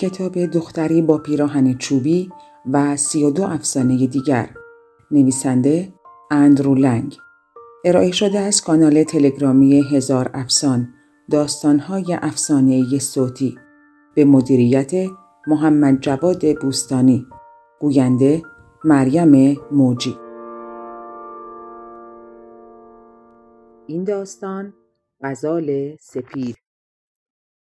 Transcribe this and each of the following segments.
کتاب دختری با پیراهن چوبی و سی و دو افسانه دیگر. نویسنده اندرو لنگ. ارائه شده از کانال تلگرامی هزار افسان داستانهای افسانه صوتی. به مدیریت محمد جواد بوستانی. گوینده مریم موجی. این داستان غزال سپید.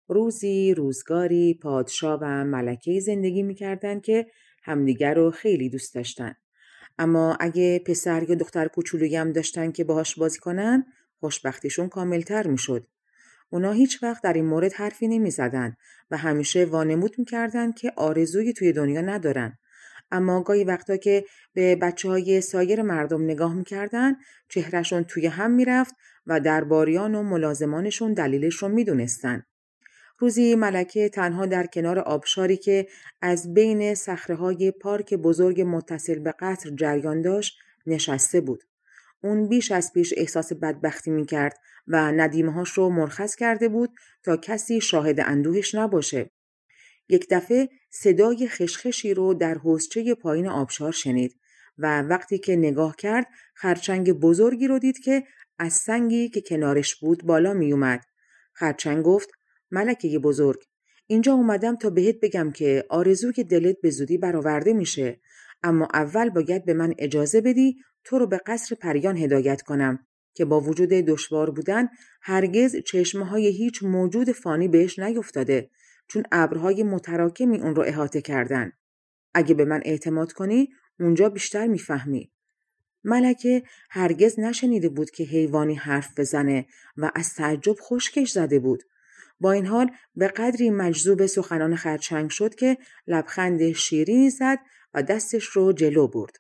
روزی روزگاری پادشاه و ملکه زندگی می‌کردن که همدیگر رو خیلی دوست داشتن. اما اگه پسر یا دختر کوچولویی هم داشتن که باهاش بازی کنن خوشبختیشون کاملتر می‌شد. اونا هیچ وقت در این مورد حرفی نمی زدن و همیشه وانمود می‌کردن که آرزوی توی دنیا ندارن. اما گاهی وقتا که به بچه های سایر مردم نگاه می‌کردن چهرشون توی هم می‌رفت و درباریان و ملازمانشون دلیلش رو می‌دونستن. روزی ملکه تنها در کنار آبشاری که از بین های پارک بزرگ متصل به قطر جریان داشت نشسته بود. اون بیش از پیش احساس بدبختی می کرد و ندیمهاش رو مرخص کرده بود تا کسی شاهد اندوهش نباشه. یک دفعه صدای خشخشی رو در حوزچه پایین آبشار شنید و وقتی که نگاه کرد خرچنگ بزرگی رو دید که از سنگی که کنارش بود بالا می اومد. خرچنگ گفت ملکه بزرگ اینجا اومدم تا بهت بگم که آرزو که دلت به زودی برآورده میشه اما اول باید به من اجازه بدی تو رو به قصر پریان هدایت کنم که با وجود دشوار بودن هرگز چشمه های هیچ موجود فانی بهش نیفتاده چون ابرهای متراکمی اون رو احاطه کردن. اگه به من اعتماد کنی اونجا بیشتر می‌فهمی. ملکه هرگز نشنیده بود که حیوانی حرف بزنه و از تعجب خشکش زده بود. با این حال به قدری مجذوب سخنان خرچنگ شد که لبخند شیرینی زد و دستش رو جلو برد.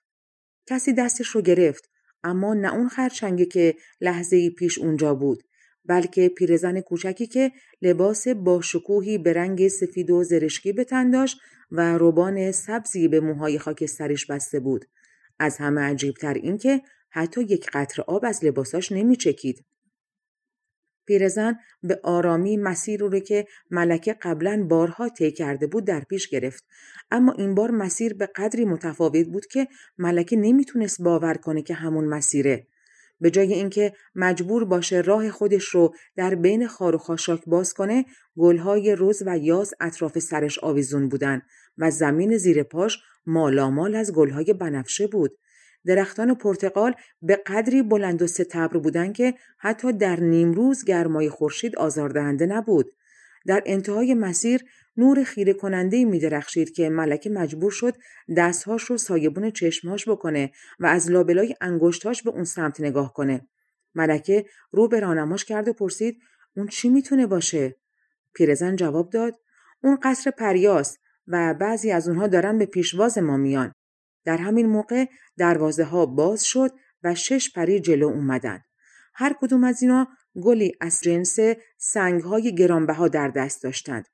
کسی دستش رو گرفت اما نه اون خرچنگی که لحظه پیش اونجا بود بلکه پیرزن کوچکی که لباس با شکوهی به رنگ سفید و زرشکی به تن داشت و روبان سبزی به موهای خاکستریش بسته بود. از همه عجیبتر این که حتی یک قطر آب از لباساش نمیچکید. پیرزن به آرامی مسیر رو که ملکه قبلا بارها طی کرده بود در پیش گرفت. اما این بار مسیر به قدری متفاوت بود که ملکه نمی‌تونست باور کنه که همون مسیره. به جای اینکه مجبور باشه راه خودش رو در بین خار و خاشاک باز کنه گلهای روز و یاس اطراف سرش آویزون بودن و زمین زیر پاش مالامال از گلهای بنفشه بود. درختان پرتقال به قدری بلند و ستبر بودند که حتی در نیمروز گرمای خورشید آزاردهنده نبود. در انتهای مسیر نور خیره کننده می درخشید که ملکه مجبور شد دستهاش رو سایبون چشمهاش بکنه و از لابلای انگشتاش به اون سمت نگاه کنه. ملکه رو به رانماش کرد و پرسید اون چی می‌تونه باشه؟ پیرزن جواب داد اون قصر پریاست و بعضی از اونها دارن به پیشواز ما میان. در همین موقع دروازه ها باز شد و شش پری جلو اومدن. هر کدوم از اینا گلی از جنس سنگ های گرانبها در دست داشتند.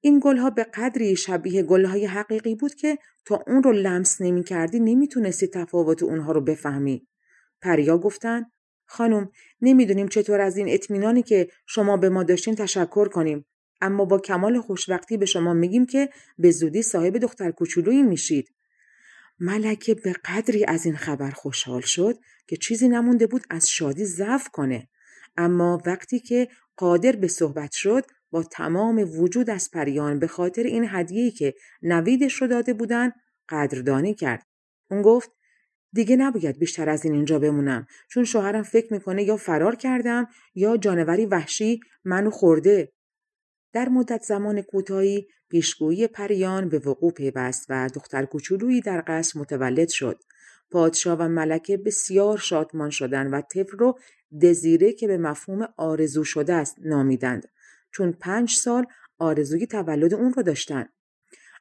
این گلها به قدری شبیه گلهای حقیقی بود که تا اون رو لمس نمی کردی نمی تونستی تفاوت اونها رو بفهمی. پریا گفتن خانم نمی‌دونیم چطور از این اطمینانی که شما به ما داشتین تشکر کنیم اما با کمال خوشبختی به شما میگیم که به زودی صاحب دختر کوچولویی میشید. ملکه به قدری از این خبر خوشحال شد که چیزی نمونده بود از شادی ضعف کنه. اما وقتی که قادر به صحبت شد با تمام وجود از پریان به خاطر این هدیه‌ای که نویدش رو داده بودن قدردانی کرد. اون گفت دیگه نباید بیشتر از این اینجا بمونم. چون شوهرم فکر می‌کنه یا فرار کردم یا جانوری وحشی منو خورده. در مدت زمان کوتاهی پیشگویی پریان به وقوع پیوست و دختر کوچولویی در قصر متولد شد. پادشاه و ملکه بسیار شادمان شدند و طفل رو دزیره که به مفهوم آرزو شده است نامیدند چون پنج سال آرزوی تولد اون رو داشتن.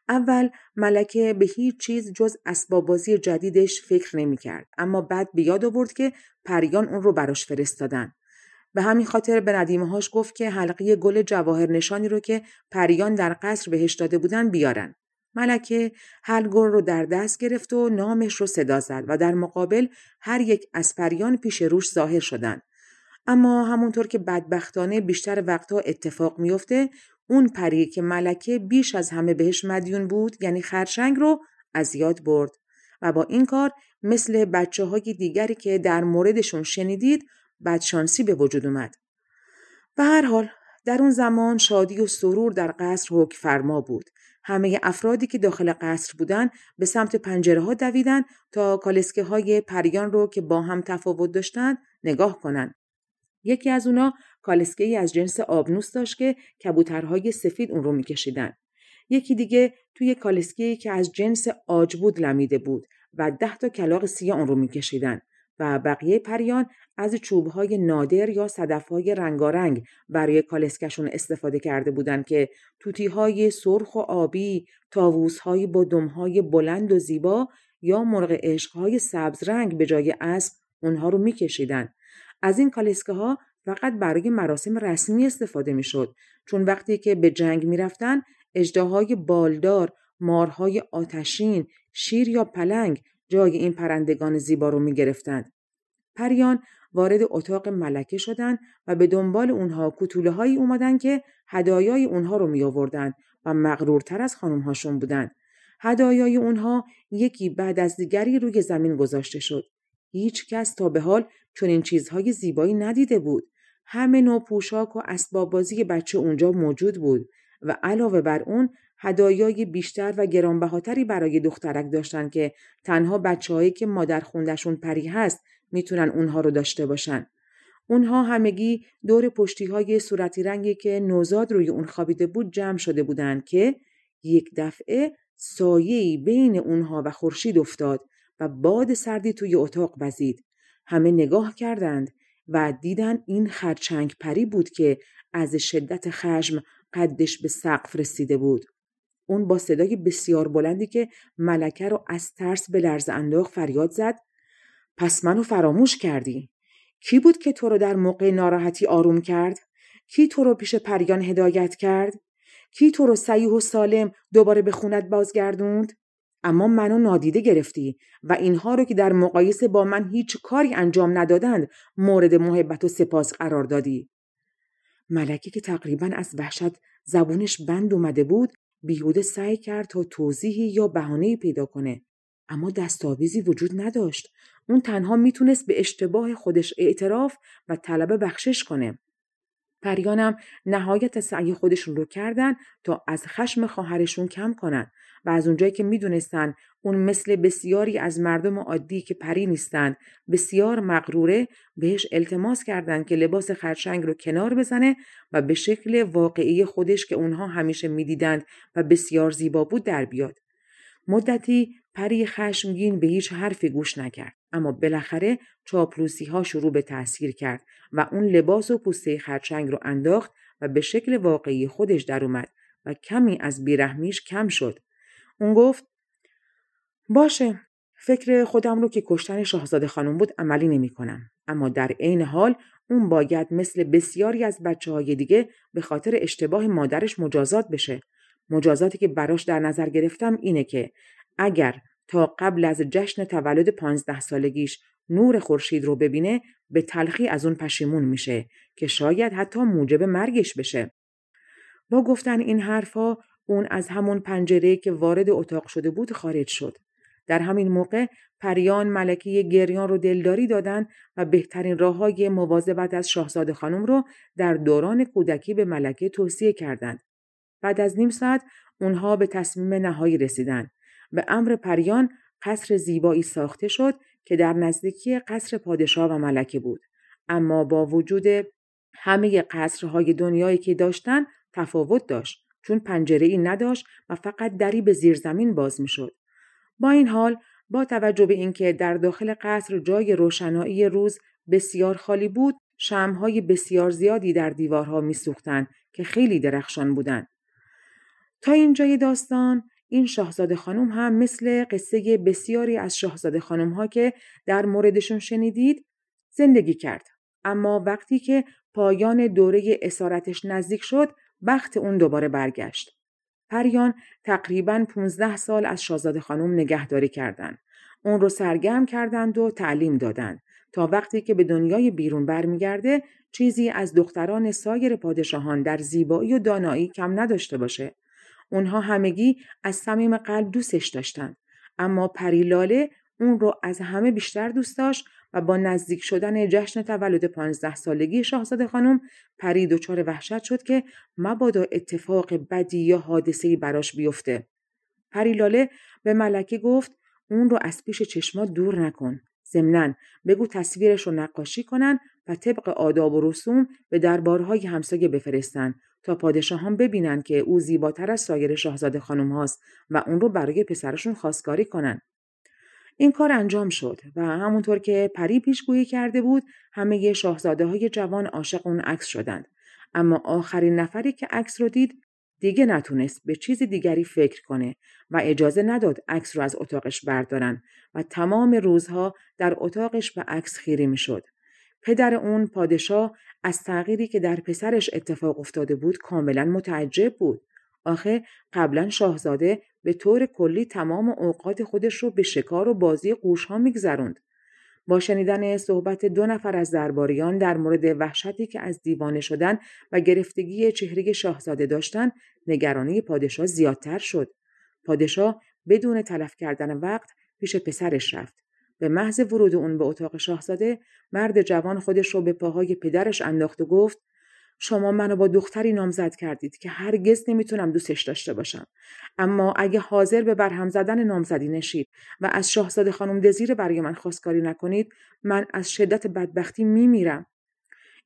اول ملکه به هیچ چیز جز اسباب بازی جدیدش فکر نمی کرد. اما بعد به یاد آورد که پریان اون رو براش فرستادن. به همین خاطر به ندیمهاش گفت که حلقه گل جواهر نشانی رو که پریان در قصر بهش داده بودن بیارن. ملکه گل رو در دست گرفت و نامش رو صدا زد و در مقابل هر یک از پریان پیش روش ظاهر شدن. اما همونطور که بدبختانه بیشتر وقتها اتفاق میفته اون پری که ملکه بیش از همه بهش مدیون بود یعنی خرچنگ رو از یاد برد و با این کار مثل بچه های دیگری که در موردشون شنیدید بدشانسی به وجود اومد. به هر حال در اون زمان شادی و سرور در قصر حکم فرما بود. همه افرادی که داخل قصر بودن به سمت پنجره ها دویدن تا کالسکه های پریان رو که با هم تفاوت داشتن نگاه کنن. یکی از اونا کالسکه ای از جنس آبنوس داشت که کبوترهای سفید اون رو میکشیدن. یکی دیگه توی کالسکه که از جنس آج بود لمیده بود و ده تا کلاق سیاه اون رو میکشیدن و بقیه پریان از چوبهای نادر یا صدفهای رنگارنگ برای کالسکشون استفاده کرده بودند که توتیهای سرخ و آبی، تاووسهایی با دمهای بلند و زیبا یا مرغ عشقهای سبز رنگ به جای اسب اونها رو میکشیدن. از این کالسکه ها فقط برای مراسم رسمی استفاده می‌شد چون وقتی که به جنگ می‌رفتن اجداهای بالدار، مارهای آتشین، شیر یا پلنگ جای این پرندگان زیبا رو می گرفتند. پریان وارد اتاق ملکه شدند و به دنبال اونها کتوله هایی اومدن که هدایای اونها رو می آوردن و مغرورتر از خانم هاشون بودن. هدایای اونها یکی بعد از دیگری روی زمین گذاشته شد. هیچ کس تا به حال چنین چیزهای زیبایی ندیده بود. همه نوع پوشاک و اسباب بازی بچه اونجا موجود بود و علاوه بر اون هدایای بیشتر و گرانبهاتری برای دخترک داشتن که تنها بچههایی که مادر خوندشون پری هست می‌تونن اونها رو داشته باشن. اونها همگی دور پشتی های صورتی رنگی که نوزاد روی اون خوابیده بود جمع شده بودند که یک دفعه سایه‌ای بین اونها و خورشید افتاد و باد سردی توی اتاق وزید. همه نگاه کردند و دیدن این خرچنگ پری بود که از شدت خشم قدش به سقف رسیده بود. اون با صدای بسیار بلندی که ملکه رو از ترس به لرز انداخت فریاد زد. پس منو فراموش کردی؟ کی بود که تو رو در موقع ناراحتی آروم کرد؟ کی تو رو پیش پریان هدایت کرد؟ کی تو رو صحیح و سالم دوباره به خونت بازگردوند؟ اما منو نادیده گرفتی و اینها رو که در مقایسه با من هیچ کاری انجام ندادند مورد محبت و سپاس قرار دادی. ملکه که تقریبا از وحشت زبونش بند اومده بود بیهوده سعی کرد تا توضیحی یا بهانه‌ای پیدا کنه اما دستاویزی وجود نداشت. اون تنها می‌تونست به اشتباه خودش اعتراف و طلب بخشش کنه. پریانم نهایت سعی خودشون رو کردن تا از خشم خواهرشون کم کنن. و از اونجایی که می‌دونستن اون مثل بسیاری از مردم عادی که پری نیستند بسیار مغروره بهش التماس کردند که لباس خرچنگ رو کنار بزنه و به شکل واقعی خودش که اونها همیشه می‌دیدند و بسیار زیبا بود در بیاد. مدتی پری خشمگین به هیچ حرفی گوش نکرد اما بالاخره چاپلوسی ها شروع به تاثیر کرد و اون لباس و پوسته خرچنگ رو انداخت و به شکل واقعی خودش در اومد و کمی از بیرحمیش کم شد اون گفت باشه فکر خودم رو که کشتن شاهزاده خانم بود عملی نمی کنم. اما در عین حال اون باید مثل بسیاری از بچه های دیگه به خاطر اشتباه مادرش مجازات بشه. مجازاتی که براش در نظر گرفتم اینه که اگر تا قبل از جشن تولد پانزده سالگیش نور خورشید رو ببینه به تلخی از اون پشیمون میشه که شاید حتی موجب مرگش بشه. با گفتن این حرفها اون از همون پنجره که وارد اتاق شده بود خارج شد. در همین موقع پریان ملکه گریان رو دلداری دادن و بهترین راه های مواظبت از شاهزاده خانم رو در دوران کودکی به ملکه توصیه کردند. بعد از نیم ساعت اونها به تصمیم نهایی رسیدن. به امر پریان قصر زیبایی ساخته شد که در نزدیکی قصر پادشاه و ملکه بود. اما با وجود همه قصرهای دنیایی که داشتن تفاوت داشت. چون پنجره ای نداشت و فقط دری به زیر زمین باز می‌شد. با این حال با توجه به اینکه در داخل قصر جای روشنایی روز بسیار خالی بود شمهای بسیار زیادی در دیوارها میسوختند که خیلی درخشان بودند تا اینجای داستان این شاهزاده خانم هم مثل قصه بسیاری از شاهزاده خانم ها که در موردشون شنیدید زندگی کرد اما وقتی که پایان دوره اسارتش نزدیک شد بخت اون دوباره برگشت. پریان تقریبا 15 سال از شاهزاده خانم نگهداری کردند. اون رو سرگرم کردند و تعلیم دادند تا وقتی که به دنیای بیرون برمیگرده چیزی از دختران سایر پادشاهان در زیبایی و دانایی کم نداشته باشه. اونها همگی از صمیم قلب دوستش داشتند. اما پریلاله اون رو از همه بیشتر دوست داشت و با نزدیک شدن جشن تولد پانزده سالگی شاهزاده خانم پری دچار وحشت شد که مبادا اتفاق بدی یا حادثه‌ای براش بیفته. پریلاله به ملکه گفت اون رو از پیش چشما دور نکن. ضمنا بگو تصویرش رو نقاشی کنن و طبق آداب و رسوم به دربارهای همسایه بفرستن تا پادشاهان ببینن که او زیباتر از سایر شاهزاده خانم هاست و اون رو برای پسرشون خواستگاری کنن. این کار انجام شد و همونطور که پری پیشگویی کرده بود همه شاهزاده های جوان عاشق اون عکس شدند. اما آخرین نفری که عکس رو دید دیگه نتونست به چیز دیگری فکر کنه و اجازه نداد عکس رو از اتاقش بردارن و تمام روزها در اتاقش به عکس خیره می‌شد. پدر اون پادشاه از تغییری که در پسرش اتفاق افتاده بود کاملا متعجب بود. آخه قبلا شاهزاده به طور کلی تمام اوقات خودش رو به شکار و بازی قوش ها میگذروند. با شنیدن صحبت دو نفر از درباریان در مورد وحشتی که از دیوانه شدن و گرفتگی چهره شاهزاده داشتن نگرانی پادشاه زیادتر شد. پادشاه بدون تلف کردن وقت پیش پسرش رفت. به محض ورود اون به اتاق شاهزاده مرد جوان خودش رو به پاهای پدرش انداخت و گفت شما منو با دختری نامزد کردید که هرگز نمی‌تونم دوستش داشته باشم. اما اگه حاضر به برهم زدن نامزدی نشید و از شاهزاده خانم دزیر برای من خواستگاری نکنید من از شدت بدبختی میمیرم.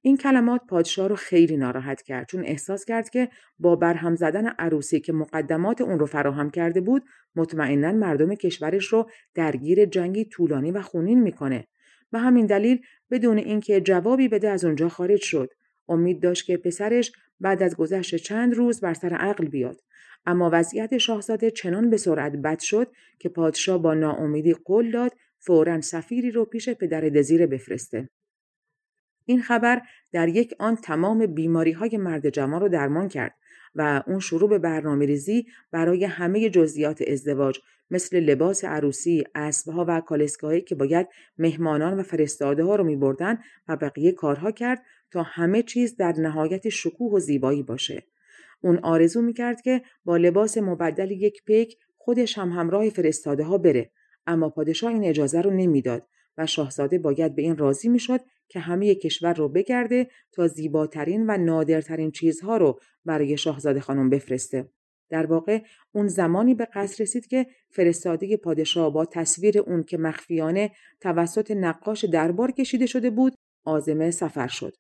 این کلمات پادشاه رو خیلی ناراحت کرد چون احساس کرد که با برهم زدن عروسی که مقدمات اون رو فراهم کرده بود مطمئنا مردم کشورش رو درگیر جنگی طولانی و خونین می‌کنه. و همین دلیل بدون اینکه جوابی بده از اونجا خارج شد. امید داشت که پسرش بعد از گذشت چند روز بر سر عقل بیاد. اما وضعیت شاهزاده چنان به سرعت بد شد که پادشاه با ناامیدی قول داد فورا سفیری رو پیش پدر دزیره بفرسته. این خبر در یک آن تمام بیماری های مرد جوان رو درمان کرد و اون شروع به برنامه ریزی برای همه جزئیات ازدواج مثل لباس عروسی، اسبها و کالسکاهایی که باید مهمانان و فرستاده ها رو می بردن و بقیه کارها کرد تا همه چیز در نهایت شکوه و زیبایی باشه. اون آرزو می کرد که با لباس مبدل یک پیک خودش هم همراه فرستاده ها بره اما پادشاه این اجازه رو نمی‌داد و شاهزاده باید به این راضی می‌شد که همه کشور رو بگرده تا زیباترین و نادرترین چیزها رو برای شاهزاده خانم بفرسته. در واقع اون زمانی به قصر رسید که فرستاده پادشاه با تصویر اون که مخفیانه توسط نقاش دربار کشیده شده بود آزمه سفر شد.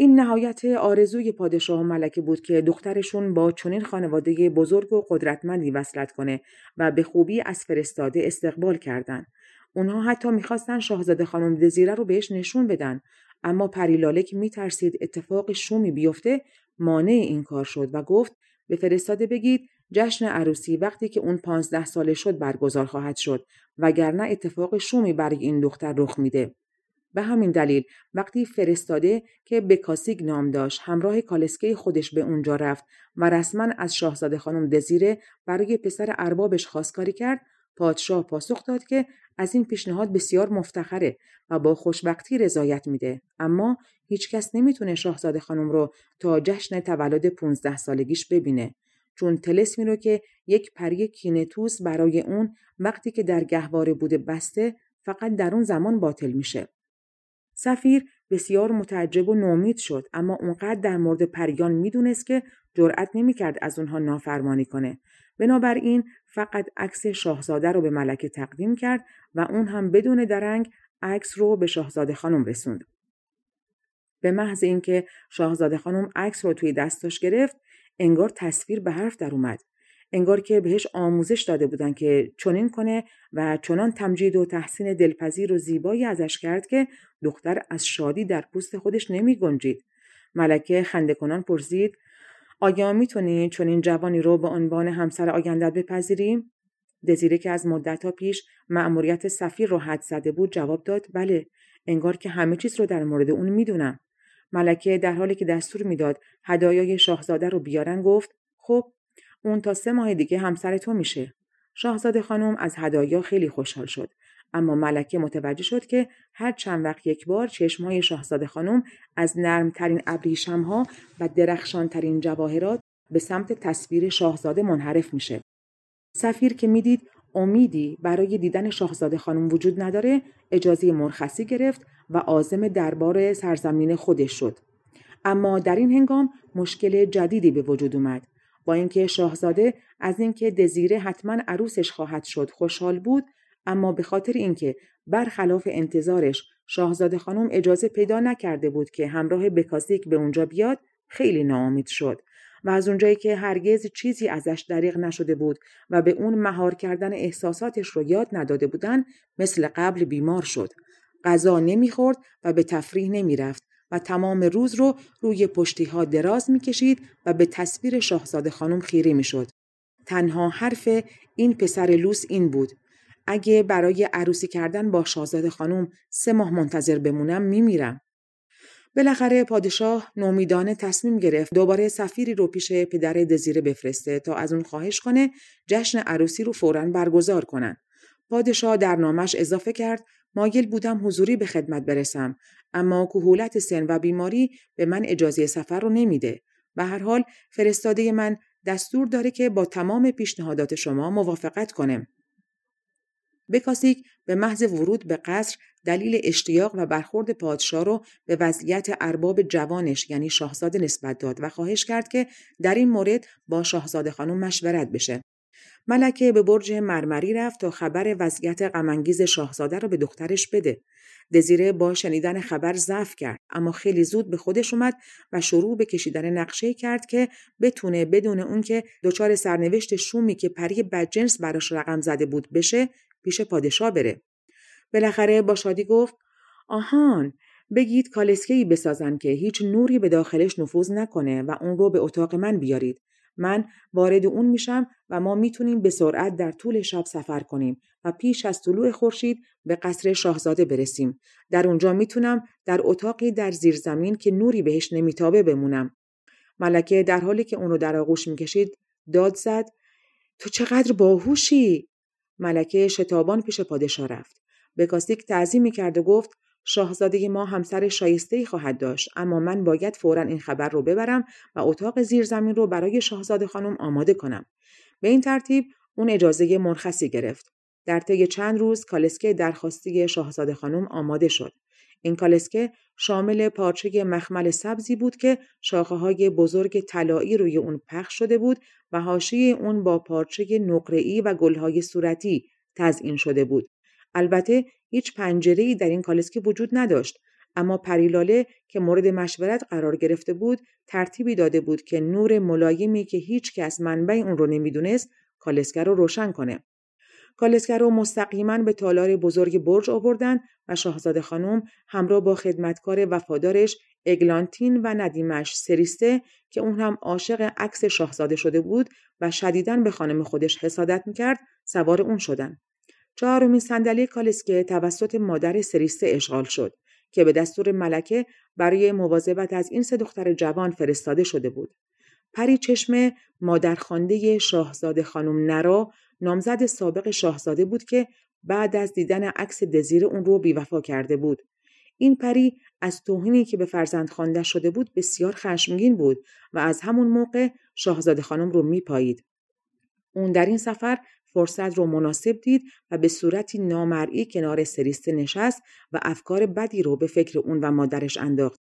این نهایت آرزوی پادشاه و ملکه بود که دخترشون با چنین خانواده بزرگ و قدرتمندی وصلت کنه و به خوبی از فرستاده استقبال کردند. اونها حتی می‌خواستن شاهزاده خانم دزیره رو بهش نشون بدن اما پریلاله که میترسید اتفاق شومی بیفته مانع این کار شد و گفت به فرستاده بگید جشن عروسی وقتی که اون پانزده ساله شد برگزار خواهد شد وگرنه اتفاق شومی برای این دختر رخ میده به همین دلیل وقتی فرستاده که بکاسیگ نام داشت همراه کالسکه خودش به اونجا رفت و رسما از شاهزاده خانم دزیره برای پسر اربابش خواستکاری کرد پادشاه پاسخ داد که از این پیشنهاد بسیار مفتخره و با خوشبختی رضایت میده. اما هیچکس نمی‌تونه شاهزاده خانم رو تا جشن تولد 15 سالگیش ببینه چون تلسمی رو که یک پری کینتوس برای اون وقتی که در گهواره بوده بسته فقط در اون زمان باطل میشه. سفیر بسیار متعجب و نومید شد اما اونقدر در مورد پریان می‌دونست که جرأت نمی‌کرد از اونها نافرمانی کنه بنابراین فقط عکس شاهزاده رو به ملکه تقدیم کرد و اون هم بدون درنگ عکس رو به شاهزاده خانم رسوند. به محض اینکه شاهزاده خانم عکس رو توی دستش گرفت انگار تصویر به حرف در اومد. انگار که بهش آموزش داده بودن که چنین کنه و چنان تمجید و تحسین دلپذیر و زیبایی ازش کرد که دختر از شادی در پوست خودش نمی گنجید. ملکه خنده کنان پرسید آیا می‌تونی چون این جوانی رو به عنوان همسر آیندت بپذیریم؟ دزیره که از مدتها پیش مأموریت سفیر رو حد زده بود جواب داد بله انگار که همه چیز رو در مورد اون می‌دونم ملکه در حالی که دستور می‌داد هدایای شاهزاده رو بیارن گفت خب اون تا سه ماه دیگه همسر تو میشه شاهزاده خانم از هدایا خیلی خوشحال شد اما ملکه متوجه شد که هر چند وقت یک بار چشمهای شاهزاده خانم از نرمترین ابریشمها و درخشانترین جواهرات به سمت تصویر شاهزاده منحرف میشه. سفیر که می‌دید امیدی برای دیدن شاهزاده خانم وجود نداره اجازه مرخصی گرفت و عازم دربار سرزمین خودش شد. اما در این هنگام مشکل جدیدی به وجود اومد. با اینکه شاهزاده از اینکه دزیره حتما عروسش خواهد شد خوشحال بود اما به خاطر اینکه برخلاف انتظارش شاهزاده خانم اجازه پیدا نکرده بود که همراه بکاسیک به اونجا بیاد خیلی ناامید شد و از اونجایی که هرگز چیزی ازش دریغ نشده بود و به اون مهار کردن احساساتش رو یاد نداده بودن مثل قبل بیمار شد. غذا نمی‌خورد و به تفریح نمی‌رفت و تمام روز رو روی پشتی ها دراز می‌کشید و به تصویر شاهزاده خانم خیره می‌شد. تنها حرف این پسر لوس این بود. اگه برای عروسی کردن با شاهزاده خانم سه ماه منتظر بمونم میمیرم. بالاخره پادشاه نومیدانه تصمیم گرفت دوباره سفیری رو پیش پدر دزیره بفرسته تا از اون خواهش کنه جشن عروسی رو فورا برگزار کنن. پادشاه در نامش اضافه کرد مایل بودم حضوری به خدمت برسم اما کهولت سن و بیماری به من اجازه سفر رو نمیده. به هر حال فرستاده من دستور داره که با تمام پیشنهادات شما موافقت کنم. بکاسیک به محض ورود به قصر دلیل اشتیاق و برخورد پادشاه رو به وضعیت ارباب جوانش یعنی شاهزاده نسبت داد و خواهش کرد که در این مورد با شاهزاده خانم مشورت بشه. ملکه به برج مرمری رفت تا خبر وضعیت غمانگیز شاهزاده را به دخترش بده. دزیره با شنیدن خبر ضعف کرد اما خیلی زود به خودش اومد و شروع به کشیدن نقشه کرد که بتونه بدون اون که دچار سرنوشت شومی که پری بدجنس براش رقم زده بود بشه پیش پادشاه بره. بالاخره با شادی گفت آهان بگید کالسکه ای بسازن که هیچ نوری به داخلش نفوذ نکنه و اون رو به اتاق من بیارید. من وارد اون میشم و ما می‌تونیم به سرعت در طول شب سفر کنیم و پیش از طلوع خورشید به قصر شاهزاده برسیم. در اونجا می‌تونم در اتاقی در زیر زمین که نوری بهش نمیتابه بمونم. ملکه در حالی که اون رو در آغوش می‌کشید داد زد تو چقدر باهوشی ملکه شتابان پیش پادشاه رفت بکاسیک تعظیم کرد و گفت شاهزاده ما همسر شایسته ای خواهد داشت اما من باید فورا این خبر رو ببرم و اتاق زیر زمین رو برای شاهزاده خانم آماده کنم. به این ترتیب اون اجازه مرخصی گرفت. در طی چند روز کالسکه درخواستی شاهزاده خانم آماده شد. این کالسکه شامل پارچه مخمل سبزی بود که شاخه های بزرگ طلایی روی اون پخش شده بود و حاشیه اون با پارچه نقره‌ای و گلهای صورتی تزئین شده بود. البته هیچ پنجره در این کالسکه وجود نداشت اما پریلاله که مورد مشورت قرار گرفته بود ترتیبی داده بود که نور ملایمی که هیچ کس منبع اون رو نمی‌دونست کالسکه رو روشن کنه. کالسکه رو مستقیما به تالار بزرگ برج آوردن و شاهزاده خانم همراه با خدمتکار وفادارش اگلانتین و ندیمش سریسته که اون هم عاشق عکس شاهزاده شده بود و شدیداً به خانم خودش حسادت می‌کرد سوار اون شدن. چهارمین صندلی کالسکه توسط مادر سریسته اشغال شد که به دستور ملکه برای مواظبت از این سه دختر جوان فرستاده شده بود. پری چشم مادرخوانده شاهزاده خانم نرا نامزد سابق شاهزاده بود که بعد از دیدن عکس دزیر اون رو بیوفا کرده بود. این پری از توهینی که به فرزند خوانده شده بود بسیار خشمگین بود و از همون موقع شاهزاده خانم رو میپایید. اون در این سفر فرصت رو مناسب دید و به صورتی نامرئی کنار سریسته نشست و افکار بدی رو به فکر اون و مادرش انداخت.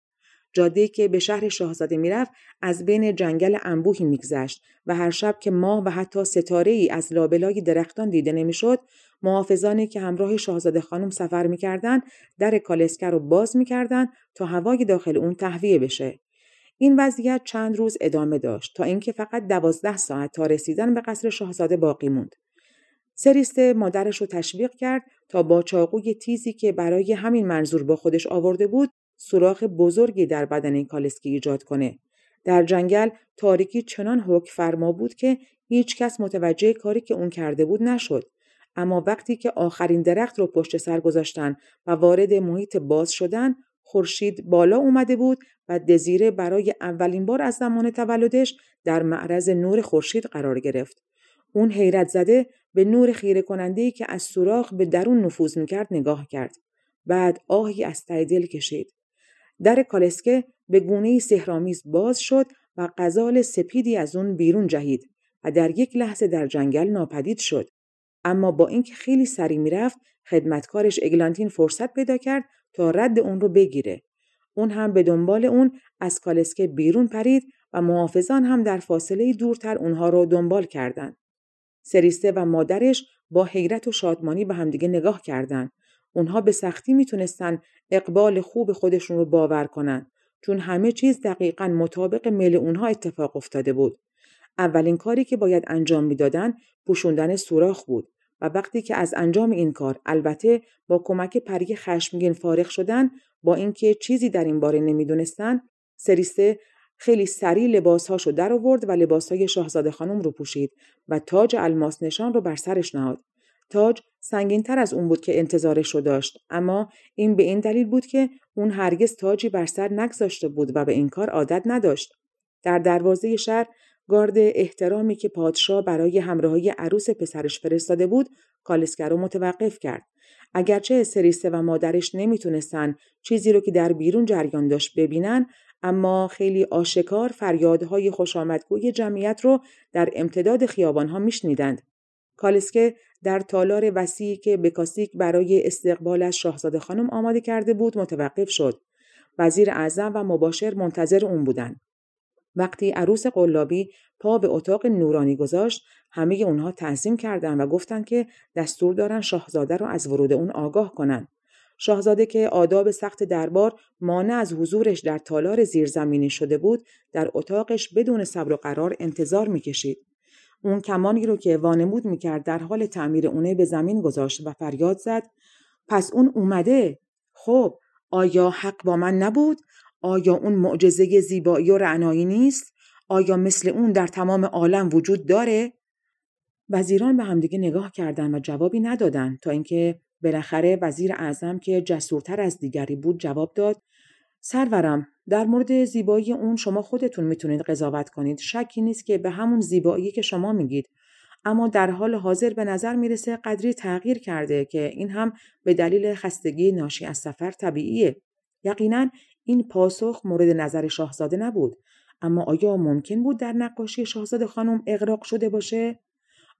جاده که به شهر شاهزاده می‌رفت از بین جنگل انبوهی میگذشت و هر شب که ماه و حتی ستاره ای از لابلای درختان دیده نمی‌شد محافظانی که همراه شاهزاده خانم سفر می‌کردند در کالسکه رو باز می‌کردند تا هوای داخل اون تهویه بشه این وضعیت چند روز ادامه داشت تا اینکه فقط دوازده ساعت تا رسیدن به قصر شاهزاده باقی موند سریسته مادرش رو تشویق کرد تا با چاقوی تیزی که برای همین منظور با خودش آورده بود سوراخ بزرگی در بدن کالسکی ایجاد کنه. در جنگل تاریکی چنان حک فرما بود که هیچ کس متوجه کاری که اون کرده بود نشد. اما وقتی که آخرین درخت رو پشت سر گذاشتن و وارد محیط باز شدن، خورشید بالا اومده بود و دزیره برای اولین بار از زمان تولدش در معرض نور خورشید قرار گرفت. اون حیرت زده به نور خیره کننده که از سوراخ به درون نفوذ می‌کرد نگاه کرد. بعد آهی از ته دل کشید. در کالسکه به گونه سهرامیز باز شد و غزال سپیدی از اون بیرون جهید و در یک لحظه در جنگل ناپدید شد. اما با اینکه خیلی سری می‌رفت خدمتکارش اگلانتین فرصت پیدا کرد تا رد اون رو بگیره. اون هم به دنبال اون از کالسکه بیرون پرید و محافظان هم در فاصله دورتر اونها رو دنبال کردند. سریسته و مادرش با حیرت و شادمانی به همدیگه نگاه کردند. اونها به سختی می‌تونستن اقبال خوب خودشون رو باور کنن چون همه چیز دقیقا مطابق میل اونها اتفاق افتاده بود. اولین کاری که باید انجام می‌دادن پوشوندن سوراخ بود و وقتی که از انجام این کار البته با کمک پری خشمگین فارغ شدن با اینکه چیزی در این باره نمی‌دونستن سریسته خیلی سریع لباسهاشو در آورد و لباسهای شاهزاده خانم رو پوشید و تاج الماس نشان رو بر سرش نهاد. تاج سنگین تر از اون بود که انتظارش رو داشت اما این به این دلیل بود که اون هرگز تاجی بر سر نگذاشته بود و به این کار عادت نداشت. در دروازه شهر گارد احترامی که پادشاه برای همراهی عروس پسرش فرستاده بود کالسکر رو متوقف کرد. اگرچه سریسته و مادرش نمی‌تونستن چیزی رو که در بیرون جریان داشت ببینن اما خیلی آشکار فریادهای خوشامدگوی جمعیت رو در امتداد خیابانها میشنیدند. کالسکه در تالار وسیعی که بکاسیک برای استقبال از شاهزاده خانم آماده کرده بود متوقف شد. وزیر اعظم و مباشر منتظر اون بودند. وقتی عروس قلابی پا به اتاق نورانی گذاشت همه اونها تعظیم کردند و گفتند که دستور دارن شاهزاده رو از ورود اون آگاه کنند. شاهزاده که آداب سخت دربار مانع از حضورش در تالار زیرزمینی شده بود در اتاقش بدون صبر و قرار انتظار می‌کشید. اون کمانی رو که وانمود می‌کرد در حال تعمیر اونه به زمین گذاشت و فریاد زد پس اون اومده؟ خب آیا حق با من نبود؟ آیا اون معجزه زیبایی و رعنایی نیست؟ آیا مثل اون در تمام عالم وجود داره؟ وزیران به همدیگه نگاه کردند و جوابی ندادند تا اینکه بالاخره وزیر اعظم که جسورتر از دیگری بود جواب داد سرورم در مورد زیبایی اون شما خودتون می‌تونید قضاوت کنید شکی نیست که به همون زیبایی که شما میگید. اما در حال حاضر به نظر می‌رسه قدری تغییر کرده که این هم به دلیل خستگی ناشی از سفر طبیعیه. یقینا این پاسخ مورد نظر شاهزاده نبود. اما آیا ممکن بود در نقاشی شاهزاده خانم اغراق شده باشه؟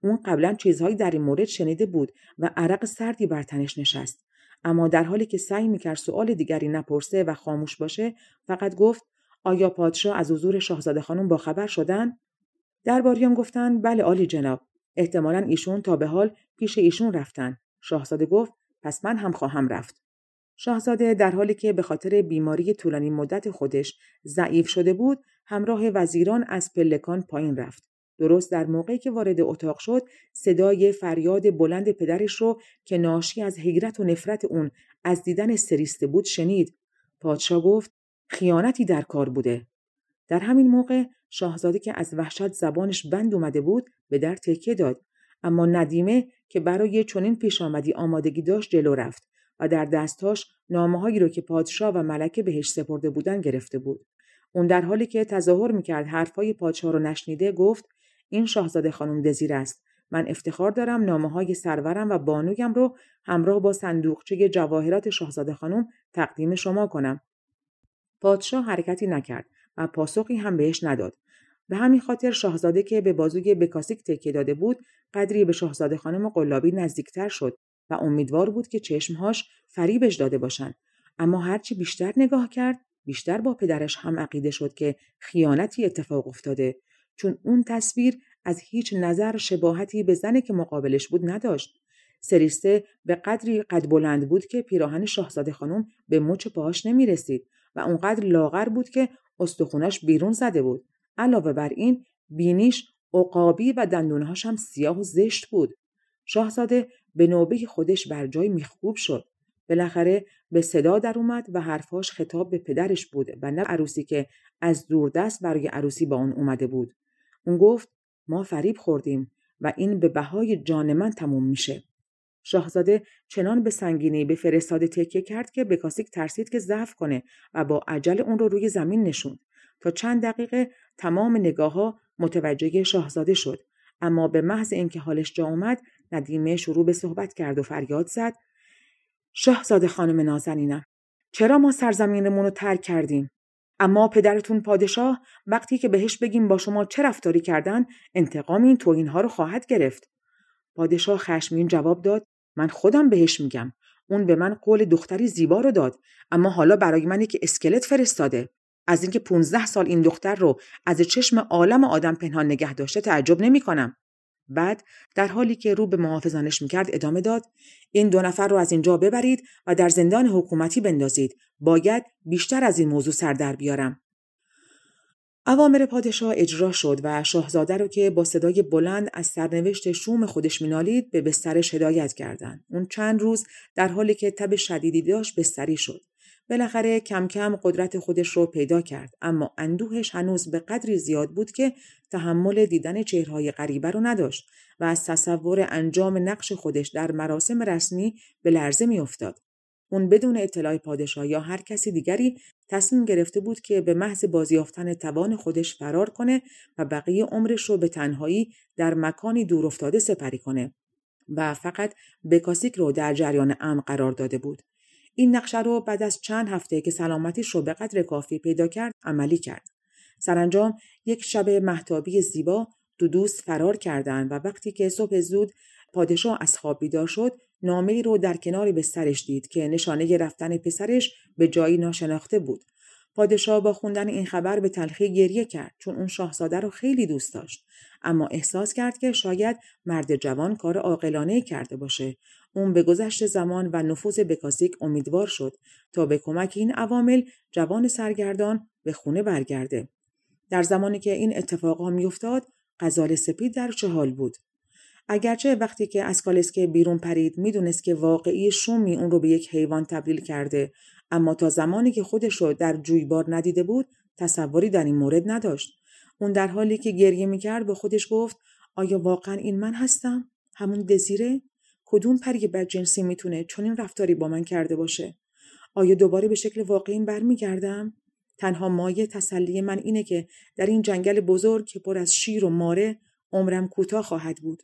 اون قبلا چیزهایی در این مورد شنیده بود و عرق سردی بر تنش نشست. اما در حالی که سعی می‌کرد سؤال دیگری نپرسه و خاموش باشه فقط گفت آیا پادشاه از حضور شاهزاده خانم با خبر شدن؟ درباریان گفتند بله عالی جناب. احتمالا ایشون تا به حال پیش ایشون رفتن. شاهزاده گفت پس من هم خواهم رفت. شاهزاده در حالی که به خاطر بیماری طولانی مدت خودش ضعیف شده بود همراه وزیران از پلکان پایین رفت. درست در موقعی که وارد اتاق شد صدای فریاد بلند پدرش رو که ناشی از حیرت و نفرت اون از دیدن سریسته بود شنید. پادشاه گفت خیانتی در کار بوده. در همین موقع شاهزاده که از وحشت زبانش بند اومده بود به در تکیه داد. اما ندیمه که برای چنین پیش آمدی آمادگی داشت جلو رفت و در دستاش نامههایی رو که پادشاه و ملکه بهش سپرده بودن گرفته بود. اون در حالی که تظاهر می‌کرد حرفهای پادشاه رو نشنیده گفت این شاهزاده خانم دزیر است. من افتخار دارم نامه های سرورم و بانویم رو همراه با صندوقچه جواهرات شاهزاده خانم تقدیم شما کنم. پادشاه حرکتی نکرد و پاسخی هم بهش نداد. به همین خاطر شاهزاده که به بازوی بکاسیک تکیه داده بود قدری به شاهزاده خانم قلابی نزدیکتر شد و امیدوار بود که چشمهاش فریبش داده باشند. اما هرچی بیشتر نگاه کرد بیشتر با پدرش هم عقیده شد که خیانتی اتفاق افتاده. چون اون تصویر از هیچ نظر شباهتی به زنی که مقابلش بود نداشت. سریسته به قدری قد بلند بود که پیراهن شاهزاده خانم به مچ پاهاش نمی رسید و اونقدر لاغر بود که استخونش بیرون زده بود. علاوه بر این بینیش عقابی و دندونهاش هم سیاه و زشت بود. شاهزاده به نوبه خودش بر جای میخکوب شد. بالاخره به صدا در اومد و حرفاش خطاب به پدرش بود و نه عروسی که از دوردست برای عروسی با اون اومده بود. اون گفت ما فریب خوردیم و این به بهای جان من تموم میشه. شاهزاده چنان به سنگینی به فرستاده تکیه کرد که بکاسیک ترسید که ضعف کنه و با عجل اون رو روی زمین نشوند. تا چند دقیقه تمام نگاه ها متوجه شاهزاده شد. اما به محض اینکه حالش جا اومد ندیمه شروع به صحبت کرد و فریاد زد. شاهزاده خانم نازنینم چرا ما سرزمینمون رو ترک کردیم؟ اما پدرتون پادشاه وقتی که بهش بگیم با شما چه رفتاری کردن انتقام این توهین ها رو خواهد گرفت. پادشاه خشمین جواب داد من خودم بهش میگم. اون به من قول دختری زیبا رو داد اما حالا برای من یک اسکلت فرستاده. از اینکه 15 سال این دختر رو از چشم عالم آدم پنهان نگه داشته تعجب نمی کنم. بعد در حالی که رو به محافظانش می‌کرد ادامه داد این دو نفر رو از اینجا ببرید و در زندان حکومتی بندازید باید بیشتر از این موضوع سر در بیارم اوامر پادشاه اجرا شد و شاهزاده رو که با صدای بلند از سرنوشت شوم خودش مینالید به بسترش هدایت کردند. اون چند روز در حالی که تب شدیدی داشت بستری شد. بالاخره کم کم قدرت خودش رو پیدا کرد اما اندوهش هنوز به قدری زیاد بود که تحمل دیدن چهرهای غریبه رو نداشت و از تصور انجام نقش خودش در مراسم رسمی به لرزه میافتاد. اون بدون اطلاع پادشاه یا هر کسی دیگری تصمیم گرفته بود که به محض بازیافتن توان خودش فرار کنه و بقیه عمرش رو به تنهایی در مکانی دور افتاده سپری کنه و فقط بکاسیک رو در جریان ام قرار داده بود. این نقشه رو بعد از چند هفته که سلامتیش رو به قدر کافی پیدا کرد عملی کرد. سرانجام یک شب محتابی زیبا دو دوست فرار کردند و وقتی که صبح زود پادشاه از خواب بیدار شد نامه رو در کناری بسترش دید که نشانه رفتن پسرش به جایی ناشناخته بود. پادشاه با خوندن این خبر به تلخی گریه کرد چون اون شاهزاده رو خیلی دوست داشت. اما احساس کرد که شاید مرد جوان کار عاقلانه کرده باشه. اون به گذشت زمان و نفوذ بکاسیک امیدوار شد تا به کمک این عوامل جوان سرگردان به خونه برگرده. در زمانی که این اتفاقها میافتاد غزال سپید در چه حال بود. اگرچه وقتی که از کالسکه بیرون پرید می‌دونست که واقعی شومی اون رو به یک حیوان تبدیل کرده. اما تا زمانی که خودش رو در جویبار ندیده بود تصوری در این مورد نداشت. اون در حالی که گریه می‌کرد به خودش گفت آیا واقعا این من هستم؟ همون دزیره؟ کدوم پری بدجنسی می‌تونه چنین رفتاری با من کرده باشه؟ آیا دوباره به شکل واقعی برمیگردم؟ تنها مایه تسلی من اینه که در این جنگل بزرگ که پر از شیر و ماره عمرم کوتاه خواهد بود.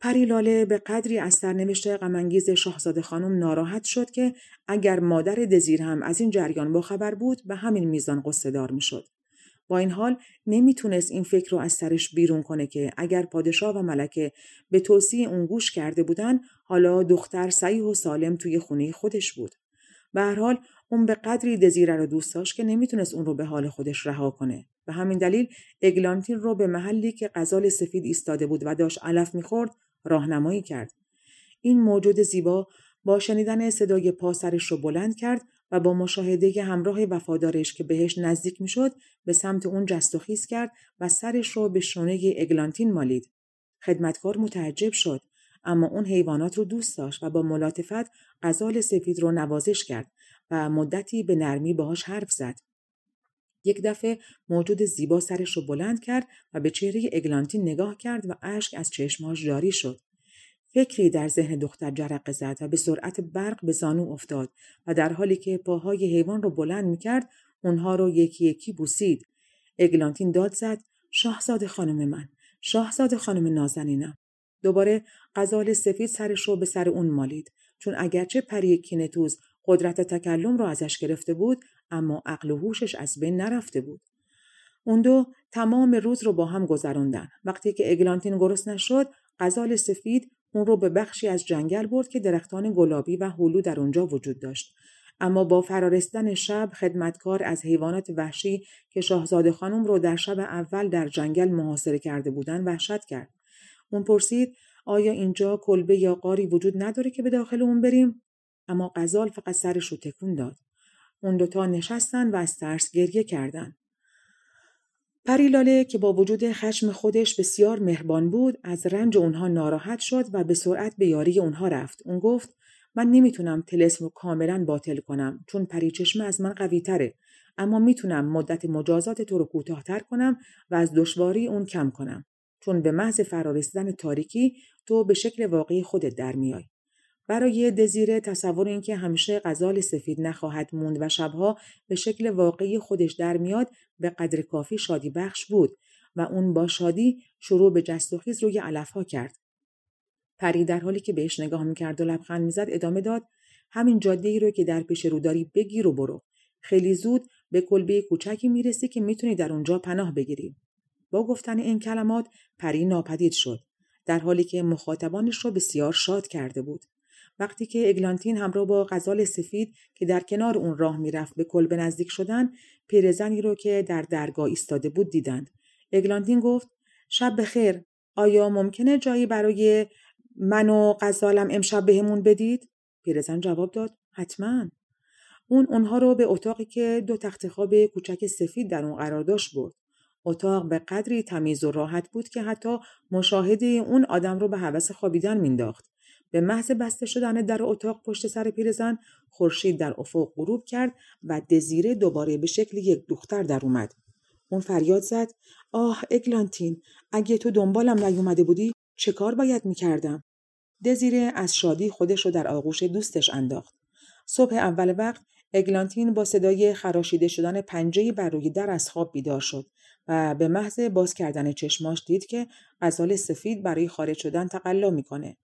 پری لاله به قدری از سرنوشت غمانگیز شاهزاده خانم ناراحت شد که اگر مادر دزیر هم از این جریان باخبر بود به همین میزان قصه دار می‌شد. با این حال نمی‌تونست این فکر رو از سرش بیرون کنه که اگر پادشاه و ملکه به توصیه اون گوش کرده بودن حالا دختر صحیح و سالم توی خونه خودش بود. به هر حال اون به قدری دزیره رو دوست داشت که نمی‌تونست اون رو به حال خودش رها کنه. به همین دلیل اگلانتین رو به محلی که غزال سفید ایستاده بود و داشت علف می‌خورد راهنمایی کرد. این موجود زیبا با شنیدن صدای پا سرش رو بلند کرد و با مشاهده همراه وفادارش که بهش نزدیک می‌شد به سمت اون جست و خیز کرد و سرش رو به شونه اگلانتین مالید. خدمتکار متعجب شد اما اون حیوانات رو دوست داشت و با ملاتفت غزال سفید رو نوازش کرد و مدتی به نرمی باهاش حرف زد. یک دفعه موجود زیبا سرش رو بلند کرد و به چهره اگلانتین نگاه کرد و اشک از چشمهاش جاری شد. فکری در ذهن دختر جرقه زد و به سرعت برق به زانو افتاد و در حالی که پاهای حیوان رو بلند می‌کرد اونها رو یکی یکی بوسید. اگلانتین داد زد شاهزاده خانم من شاهزاده خانم نازنینم دوباره غزال سفید سرش رو به سر اون مالید چون اگرچه پری کینتوز قدرت تکلم رو ازش گرفته بود اما عقل و هوشش از بین نرفته بود. اون دو تمام روز رو با هم گذروندن. وقتی که اگلانتین گرسنه شد، غزال سفید اون رو به بخشی از جنگل برد که درختان گلابی و هلو در اونجا وجود داشت. اما با فرارستن شب خدمتکار از حیوانات وحشی که شاهزاده خانم رو در شب اول در جنگل محاصره کرده بودن وحشت کرد. اون پرسید آیا اینجا کلبه یا قاری وجود نداره که به داخل اون بریم؟ اما غزال فقط سرش رو تکون داد. اون دوتا نشستن و از ترس گریه کردن. پریلاله که با وجود خشم خودش بسیار مهربان بود از رنج اونها ناراحت شد و به سرعت به یاری اونها رفت. اون گفت من نمی‌تونم تلسم رو کاملا باطل کنم چون پریچشمه از من قوی تره. اما می‌تونم مدت مجازات تو رو کوتاهتر کنم و از دشواری اون کم کنم. چون به محض فرارسیدن تاریکی تو به شکل واقعی خودت در میای. برای دزیره تصور اینکه همیشه غزال سفید نخواهد موند و شبها به شکل واقعی خودش در میاد به قدر کافی شادی بخش بود و اون با شادی شروع به جست و خیز روی علفها کرد. پری در حالی که بهش نگاه می‌کرد و لبخند می‌زد ادامه داد همین جاده ای رو که در پیش رو داری بگیر و برو. خیلی زود به کلبه کوچکی می‌رسی که می‌تونی در اونجا پناه بگیری. با گفتن این کلمات پری ناپدید شد. در حالی که مخاطبانش رو بسیار شاد کرده بود. وقتی که اگلانتین همراه با غزال سفید که در کنار اون راه می‌رفت به کلبه نزدیک شدن پیرزنی رو که در درگاه ایستاده بود دیدند. اگلانتین گفت شب بخیر آیا ممکنه جایی برای من و غزالم امشب بهمون بدید؟ پیرزن جواب داد حتما. اون اونها رو به اتاقی که دو تخت خواب کوچک سفید در اون قرار داشت برد. اتاق به قدری تمیز و راحت بود که حتی مشاهده اون آدم رو به حوث خوابیدن مینداخت به محض بسته شدن در اتاق پشت سر پیرزن خورشید در افق غروب کرد و دزیره دوباره به شکل یک دختر در اومد. اون فریاد زد آه اگلانتین اگه تو دنبالم نیومده بودی چه کار باید می‌کردم؟ دزیره از شادی خودش رو در آغوش دوستش انداخت. صبح اول وقت اگلانتین با صدای خراشیده شدن پنجه بر روی در از خواب بیدار شد و به محض باز کردن چشماش دید که غزال سفید برای خارج شدن تقلا می‌کنه.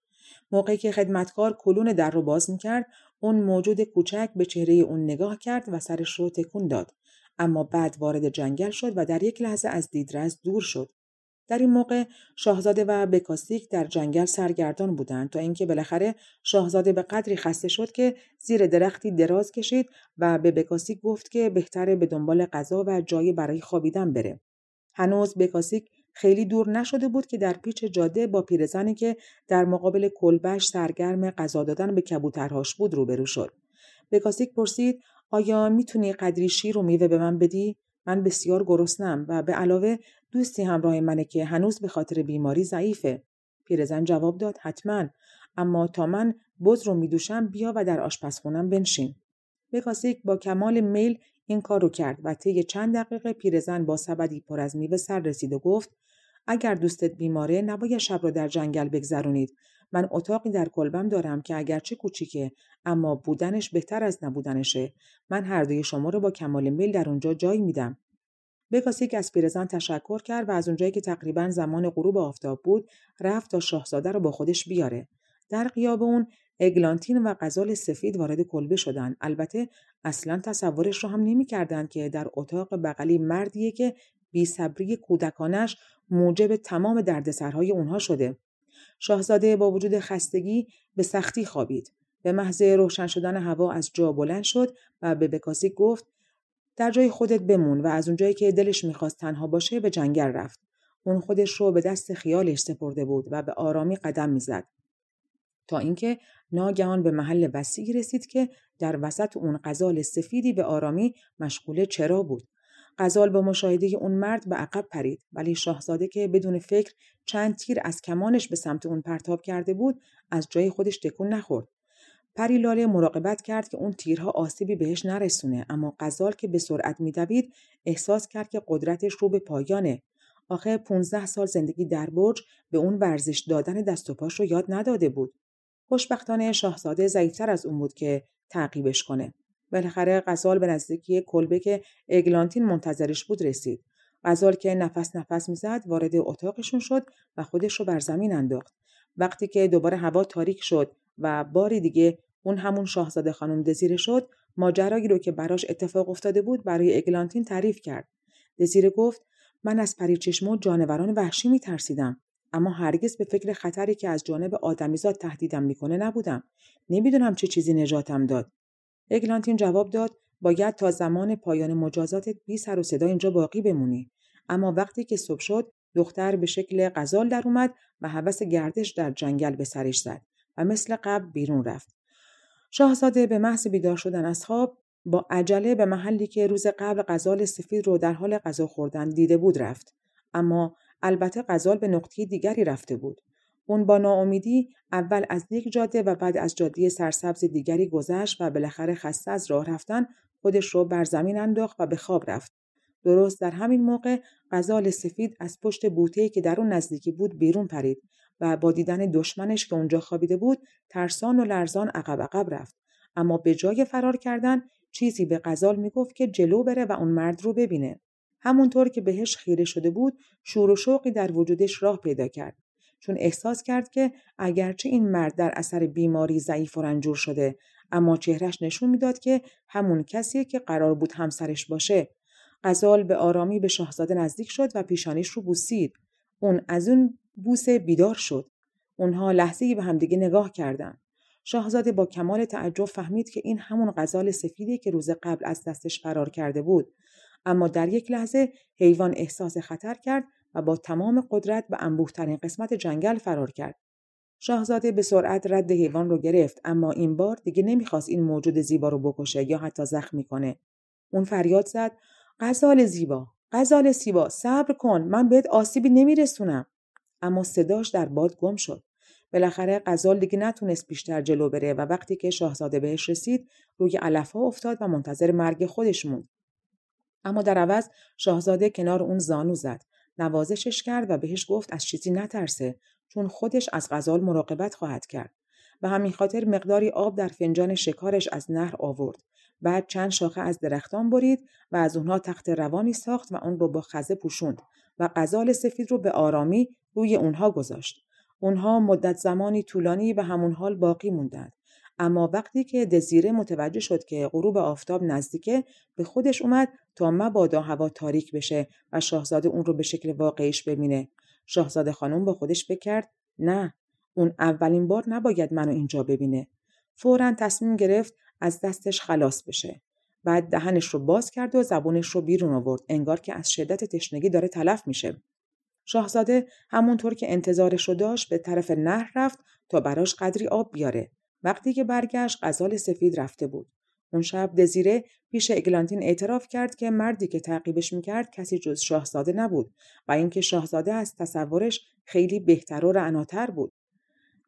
موقعی که خدمتکار کلون در رو باز می‌کرد اون موجود کوچک به چهره اون نگاه کرد و سرش رو تکون داد. اما بعد وارد جنگل شد و در یک لحظه از دیدرس دور شد. در این موقع شاهزاده و بکاسیک در جنگل سرگردان بودند تا اینکه بالاخره شاهزاده به قدری خسته شد که زیر درختی دراز کشید و به بکاسیک گفت که بهتره به دنبال غذا و جایی برای خوابیدن بره. هنوز بکاسیک خیلی دور نشده بود که در پیچ جاده با پیرزنی که در مقابل کلبش سرگرم غذا دادن به کبوترهاش بود روبرو شد. بکاسیک پرسید آیا می‌تونی قدری شیر و میوه به من بدی؟ من بسیار گرسنم و به علاوه دوستی همراه منه که هنوز به خاطر بیماری ضعیفه. پیرزن جواب داد حتما اما تا من بز رو میدوشم بیا و در آشپزخونم بنشین. بکاسیک با کمال میل این کار رو کرد و طی چند دقیقه پیرزن با سبدی پر از میوه سر رسید و گفت اگر دوستت بیماره نباید شب را در جنگل بگذرونید. من اتاقی در کلبم دارم که اگرچه کوچیکه اما بودنش بهتر از نبودنشه. من هر دوی شما رو با کمال میل در اونجا جای میدم. بکاسیک از پیرزن تشکر کرد و از اونجایی که تقریبا زمان غروب آفتاب بود رفت تا شاهزاده رو با خودش بیاره. در قیاب اون اگلانتین و غزال سفید وارد کلبه شدند البته اصلا تصورش رو هم نمی‌کردند که در اتاق بغلی مردیه که بیصبری کودکانش موجب تمام دردسرهای اونها شده. شاهزاده با وجود خستگی به سختی خوابید. به محض روشن شدن هوا از جا بلند شد و به بکاسی گفت در جای خودت بمون و از اونجایی که دلش می‌خواست تنها باشه به جنگل رفت. اون خودش رو به دست خیالش سپرده بود و به آرامی قدم می‌زد. تا اینکه ناگهان به محل وسیعی رسید که در وسط اون غزال سفیدی به آرامی مشغول چرا بود. غزال با مشاهده اون مرد به عقب پرید ولی شاهزاده که بدون فکر چند تیر از کمانش به سمت اون پرتاب کرده بود از جای خودش تکون نخورد. پری لاله مراقبت کرد که اون تیرها آسیبی بهش نرسونه اما غزال که به سرعت میدوید احساس کرد که قدرتش رو به پایانه. آخه 15 سال زندگی در برج به اون ورزش دادن دست و پاش رو یاد نداده بود. خوشبختانه شاهزاده ضعیفتر از اون بود که تعقیبش کنه. بالاخره غزال به نزدیکی کلبه که اگلانتین منتظرش بود رسید. غزال که نفس نفس می‌زد وارد اتاقشون شد و خودش رو بر زمین انداخت. وقتی که دوباره هوا تاریک شد و باری دیگه اون همون شاهزاده خانم دزیره شد ماجرایی رو که براش اتفاق افتاده بود برای اگلانتین تعریف کرد. دزیره گفت من از پریچشم و جانوران وحشی میترسیدم. اما هرگز به فکر خطری که از جانب آدمیزاد تهدیدم می‌کنه نبودم. نمی‌دونم چه چیزی نجاتم داد. اگلانتین جواب داد باید تا زمان پایان مجازاتت بی سر و صدا اینجا باقی بمونی. اما وقتی که صبح شد دختر به شکل غزال در اومد و هوس گردش در جنگل به سرش زد و مثل قبل بیرون رفت. شاهزاده به محض بیدار شدن از خواب با عجله به محلی که روز قبل غزال سفید رو در حال غذا خوردن دیده بود رفت. اما البته غزال به نقطه دیگری رفته بود. اون با ناامیدی اول از یک جاده و بعد از جاده سرسبز دیگری گذشت و بالاخره خسته از راه رفتن خودش رو بر زمین انداخت و به خواب رفت. درست در همین موقع غزال سفید از پشت بوته‌ای که در اون نزدیکی بود بیرون پرید و با دیدن دشمنش که اونجا خوابیده بود ترسان و لرزان عقب عقب رفت. اما به جای فرار کردن چیزی به غزال می‌گفت که جلو بره و اون مرد رو ببینه. همونطور که بهش خیره شده بود شور و شوقی در وجودش راه پیدا کرد. چون احساس کرد که اگرچه این مرد در اثر بیماری ضعیف و رنجور شده اما چهرش نشون می‌داد که همون کسیه که قرار بود همسرش باشه. غزال به آرامی به شاهزاده نزدیک شد و پیشانیش رو بوسید. اون از اون بوسه بیدار شد. اونها لحظه به همدیگه نگاه کردند. شاهزاده با کمال تعجب فهمید که این همون غزال سفیدی که روز قبل از دستش فرار کرده بود. اما در یک لحظه حیوان احساس خطر کرد و با تمام قدرت به انبوهترین قسمت جنگل فرار کرد. شاهزاده به سرعت رد حیوان رو گرفت اما این بار دیگه نمی‌خواست این موجود زیبا رو بکشه یا حتی زخمی کنه. اون فریاد زد غزال زیبا غزال زیبا صبر کن من بهت آسیبی نمیرسونم. اما صداش در باد گم شد. بالاخره غزال دیگه نتونست بیشتر جلو بره و وقتی که شاهزاده بهش رسید روی علفها افتاد و منتظر مرگ خودش موند. اما در عوض شاهزاده کنار اون زانو زد. نوازشش کرد و بهش گفت از چیزی نترسه چون خودش از غزال مراقبت خواهد کرد. و همین خاطر مقداری آب در فنجان شکارش از نهر آورد. بعد چند شاخه از درختان برید و از اونها تخت روانی ساخت و اون رو با خزه پوشوند و غزال سفید رو به آرامی روی اونها گذاشت. اونها مدت زمانی طولانی به همون حال باقی موندند. اما وقتی که دزیره متوجه شد که غروب آفتاب نزدیکه به خودش اومد تا مبادا هوا تاریک بشه و شاهزاده اون رو به شکل واقعیش ببینه. شاهزاده خانم با خودش بکرد نه اون اولین بار نباید منو اینجا ببینه. فورا تصمیم گرفت از دستش خلاص بشه. بعد دهنش رو باز کرد و زبونش رو بیرون آورد انگار که از شدت تشنگی داره تلف میشه. شاهزاده همونطور که انتظارش رو داشت به طرف نهر رفت تا براش قدری آب بیاره. وقتی که برگشت غزال سفید رفته بود. اون شب دزیره پیش اگلانتین اعتراف کرد که مردی که تعقیبش می‌کرد کسی جز شاهزاده نبود و اینکه شاهزاده از تصورش خیلی بهتر و رعناتر بود.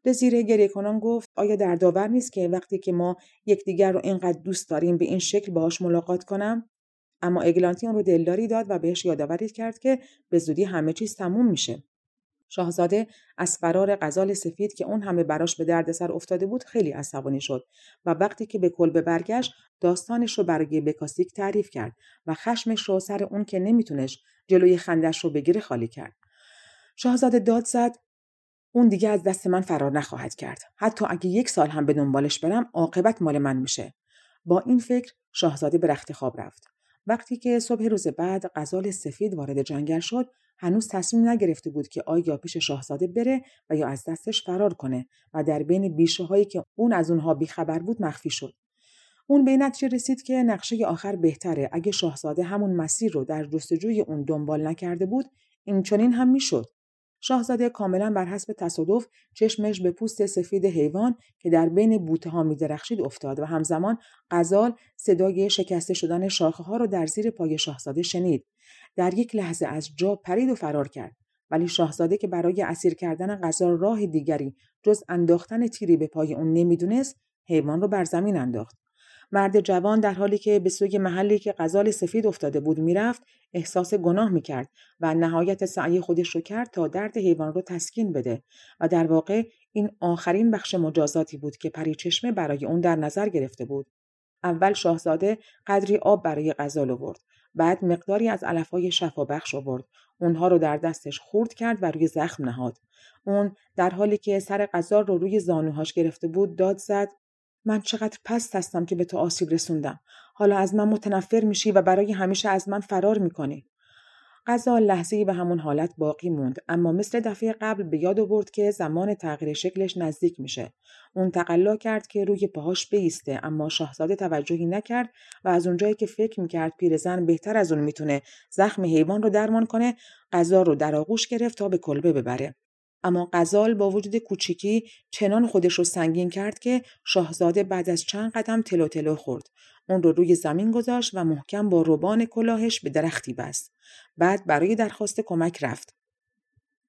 دزیره گریه کنان گفت آیا در داور نیست که وقتی که ما یکدیگر رو اینقدر دوست داریم به این شکل باهاش ملاقات کنم؟ اما اگلانتین رو دلداری داد و بهش یادآوری کرد که به زودی همه چیز تموم میشه. شاهزاده از فرار غزال سفید که اون همه براش به دردسر افتاده بود خیلی عصبانی شد و وقتی که به کلبه برگشت داستانش رو برای بکاسیک تعریف کرد و خشمش رو سر اون که نمیتونش جلوی خندش رو بگیره خالی کرد. شاهزاده داد زد اون دیگه از دست من فرار نخواهد کرد. حتی اگه یک سال هم به دنبالش برم عاقبت مال من میشه. با این فکر شاهزاده به رخت خواب رفت. وقتی که صبح روز بعد غزال سفید وارد جنگل شد هنوز تصمیم نگرفته بود که آیا پیش شاهزاده بره و یا از دستش فرار کنه و در بین بیشه هایی که اون از اونها بیخبر بود مخفی شد. اون به نتیجه رسید که نقشه آخر بهتره اگه شاهزاده همون مسیر رو در جستجوی اون دنبال نکرده بود این چنین هم می‌شد. شاهزاده کاملا بر حسب تصادف چشمش به پوست سفید حیوان که در بین بوته ها میدرخشید افتاد و همزمان غزال صدای شکسته شدن شاخه ها رو در زیر پای شاهزاده شنید. در یک لحظه از جا پرید و فرار کرد. ولی شاهزاده که برای اسیر کردن غزال راه دیگری جز انداختن تیری به پای اون نمی‌دونست حیوان رو بر زمین انداخت. مرد جوان در حالی که به سوی محلی که غزال سفید افتاده بود می‌رفت احساس گناه می‌کرد و نهایت سعی خودش رو کرد تا درد حیوان رو تسکین بده و در واقع این آخرین بخش مجازاتی بود که پری چشمه برای اون در نظر گرفته بود اول شاهزاده قدری آب برای غزال آورد بعد مقداری از علفهای شفابخش آورد. اونها رو در دستش خورد کرد و روی زخم نهاد. اون در حالی که سر غزال رو روی زانوهاش گرفته بود داد زد من چقدر پست هستم که به تو آسیب رسوندم. حالا از من متنفر میشی و برای همیشه از من فرار می‌کنی. غذا لحظه به همون حالت باقی موند اما مثل دفعه قبل به یاد آورد که زمان تغییر شکلش نزدیک میشه. اون تقلا کرد که روی پاهاش بیسته اما شاهزاده توجهی نکرد و از اونجایی که فکر می‌کرد پیرزن بهتر از اون می‌تونه زخم حیوان رو درمان کنه غذا رو در آغوش گرفت تا به کلبه ببره. اما غزال با وجود کوچیکی چنان خودش رو سنگین کرد که شاهزاده بعد از چند قدم تلو تلو خورد. اون رو روی زمین گذاشت و محکم با روبان کلاهش به درختی بست. بعد برای درخواست کمک رفت.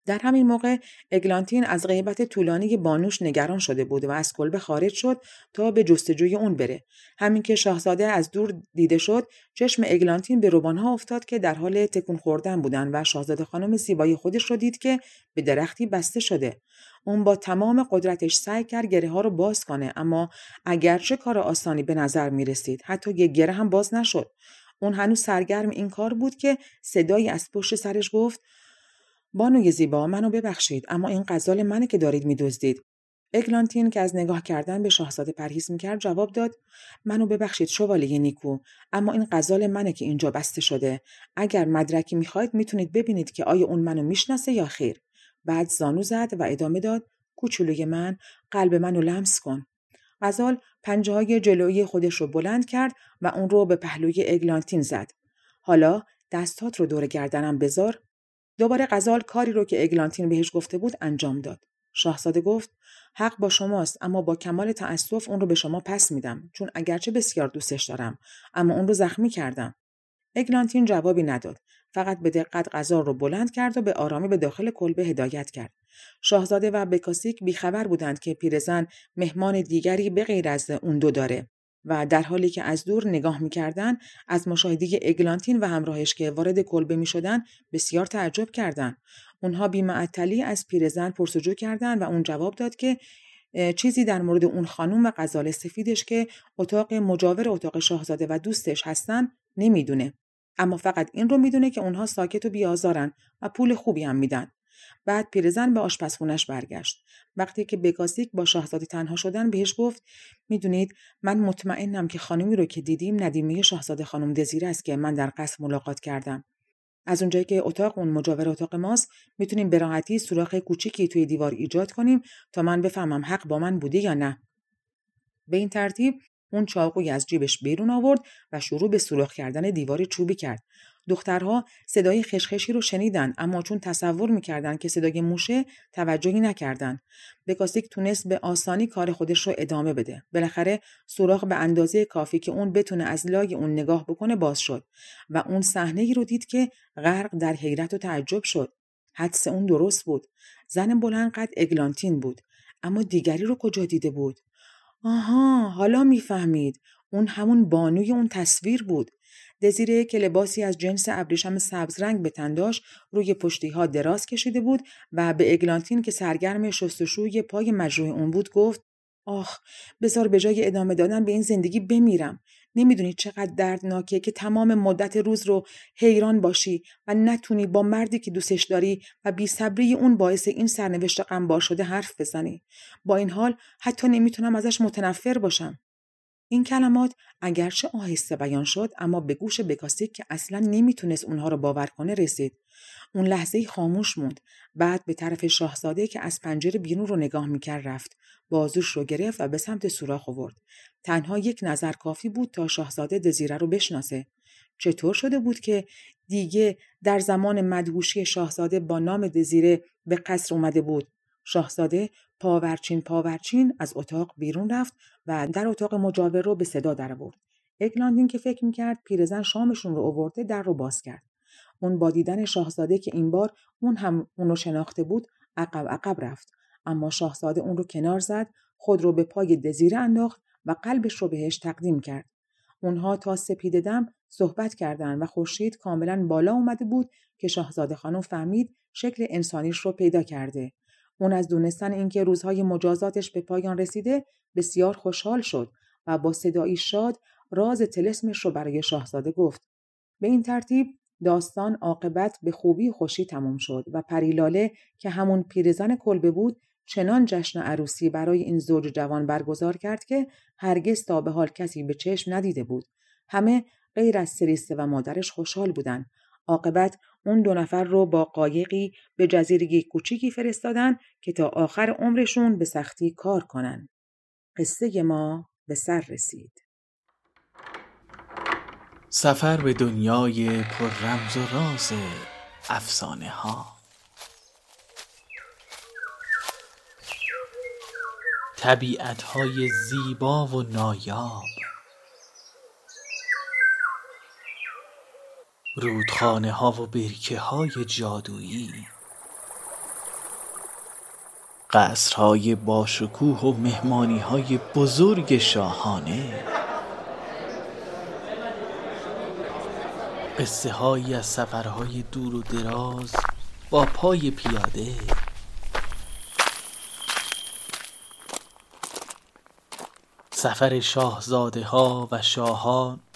در همین موقع اگلانتین از غیبت طولانی بانوش نگران شده بود و از کلبه خارج شد تا به جستجوی اون بره. همین که شاهزاده از دور دیده شد چشم اگلانتین به روبانها افتاد که در حال تکون خوردن بودن و شاهزاده خانم زیبایی خودش رو دید که به درختی بسته شده. اون با تمام قدرتش سعی کرد گره ها رو باز کنه اما اگرچه کار آسانی به نظر می رسید حتی یک گره هم باز نشد. اون هنوز سرگرم این کار بود که صدایی از پشت سرش گفت بانوی زیبا منو ببخشید اما این غزال منه که دارید میدزدید. اگلانتین که از نگاه کردن به شاهزاده پرهیز می‌کرد جواب داد منو ببخشید شوالیه نیکو اما این غزال منه که اینجا بسته شده. اگر مدرکی می‌خواید می‌تونید ببینید که آیا اون منو می‌شناسه یا خیر. بعد زانو زد و ادامه داد کوچولوی من قلب منو لمس کن. غزال پنجه های جلویی خودش رو بلند کرد و اون رو به پهلوی اگلانتین زد. حالا دستات رو دور گردنم بذار. دوباره غزال کاری رو که اگلانتین بهش گفته بود انجام داد. شاهزاده گفت حق با شماست اما با کمال تأسف اون رو به شما پس میدم چون اگرچه بسیار دوستش دارم اما اون رو زخمی کردم. اگلانتین جوابی نداد. فقط به دقت غذا رو بلند کرد و به آرامی به داخل کلبه هدایت کرد. شاهزاده و بکاسیک بیخبر بودند که پیرزن مهمان دیگری به غیر از اون دو داره. و در حالی که از دور نگاه می‌کردند از مشاهده اگلانتین و همراهش که وارد کلبه می‌شدند بسیار تعجب کردند اونها بیمعطلی از پیرزن پرسجو کردند و اون جواب داد که چیزی در مورد اون خانم و غزال سفیدش که اتاق مجاور اتاق شاهزاده و دوستش هستن نمی‌دونه. اما فقط این رو می‌دونه که اونها ساکت و بیازارن و پول خوبی هم میدن. بعد پیرزن به آشپزخونش برگشت. وقتی که بگاسیک با شاهزاده تنها شدن بهش گفت می‌دونید من مطمئنم که خانمی رو که دیدیم ندیمه شاهزاده خانم دزیره است که من در قصر ملاقات کردم. از اونجایی که اتاق اون مجاور اتاق ماست می‌تونیم به راحتی سوراخ کوچیکی توی دیوار ایجاد کنیم تا من بفهمم حق با من بوده یا نه. به این ترتیب اون چاقوی از جیبش بیرون آورد و شروع به سوراخ کردن دیوار چوبی کرد. دخترها صدای خشخشی رو شنیدن اما چون تصور می‌کردن که صدای موشه توجهی نکردن. بکاسیک تونست به آسانی کار خودش رو ادامه بده. بالاخره سوراخ به اندازه کافی که اون بتونه از لای اون نگاه بکنه باز شد و اون صحنه ای رو دید که غرق در حیرت و تعجب شد. حدس اون درست بود. زن بلند قد اگلانتین بود. اما دیگری رو کجا دیده بود؟ آها حالا می‌فهمید. اون همون بانوی اون تصویر بود. دزیره که لباسی از جنس ابریشم سبز رنگ به تن داشت روی پشتی ها دراز کشیده بود و به اگلانتین که سرگرم شستشوی پای مجروح اون بود گفت آخ بذار به جای ادامه دادن به این زندگی بمیرم. نمی‌دونی چقدر دردناکه که تمام مدت روز رو حیران باشی و نتونی با مردی که دوستش داری و بی صبری اون باعث این سرنوشت غمبار شده حرف بزنی. با این حال حتی نمی‌تونم ازش متنفر باشم. این کلمات اگرچه آهسته بیان شد اما به گوش بکاسیک که اصلا نمی‌تونست اونها رو باور کنه رسید. اون لحظه خاموش موند. بعد به طرف شاهزاده که از پنجره بیرون رو نگاه می‌کرد رفت. بازوش رو گرفت و به سمت سوراخ آورد. تنها یک نظر کافی بود تا شاهزاده دزیره رو بشناسه. چطور شده بود که دیگه در زمان مدهوشی شاهزاده با نام دزیره به قصر اومده بود شاهزاده پاورچین پاورچین از اتاق بیرون رفت و در اتاق مجاور رو به صدا درآورد. اکلاندین که فکر می‌کرد پیرزن شامشون رو اوورده در رو باز کرد. اون با دیدن شاهزاده که این بار اون هم اون رو شناخته بود عقب عقب رفت. اما شاهزاده اون رو کنار زد خود رو به پای دزیره انداخت و قلبش رو بهش تقدیم کرد. اونها تا سپید دم صحبت کردند و خورشید کاملا بالا اومده بود که شاهزاده خانم فهمید شکل انسانیش رو پیدا کرده. اون از دونستن اینکه روزهای مجازاتش به پایان رسیده بسیار خوشحال شد و با صدایی شاد راز تلسمش رو برای شاهزاده گفت. به این ترتیب داستان عاقبت به خوبی خوشی تمام شد و پریلاله که همون پیرزن کلبه بود چنان جشن عروسی برای این زوج جوان برگزار کرد که هرگز تا به حال کسی به چشم ندیده بود. همه غیر از سریسته و مادرش خوشحال بودند. عاقبت اون دو نفر رو با قایقی به جزیره کوچیکی فرستادن که تا آخر عمرشون به سختی کار کنن. قصه ما به سر رسید. سفر به دنیای پر رمز و راز افسانه ها طبیعت های زیبا و نایاب رودخانه ها و برکه های جادویی. قصرهای باشکوه و مهمانی های بزرگ شاهانه. قصه هایی از سفرهای دور و دراز با پای پیاده. سفر شاهزاده ها و شاهان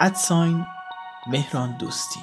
ادساین مهران دوستی.